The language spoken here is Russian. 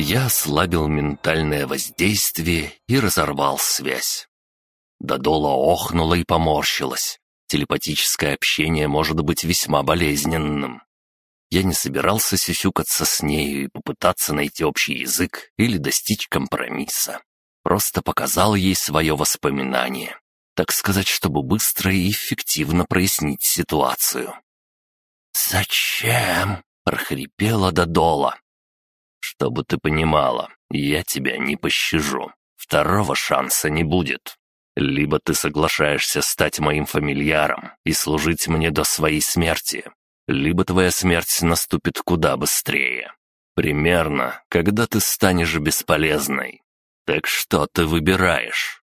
Я ослабил ментальное воздействие и разорвал связь. Додола охнула и поморщилась. Телепатическое общение может быть весьма болезненным. Я не собирался сюсюкаться с нею и попытаться найти общий язык или достичь компромисса. Просто показал ей свое воспоминание. Так сказать, чтобы быстро и эффективно прояснить ситуацию. «Зачем?» — прохрипела Додола. «Чтобы ты понимала, я тебя не пощажу. Второго шанса не будет. Либо ты соглашаешься стать моим фамильяром и служить мне до своей смерти, либо твоя смерть наступит куда быстрее. Примерно, когда ты станешь бесполезной. Так что ты выбираешь?»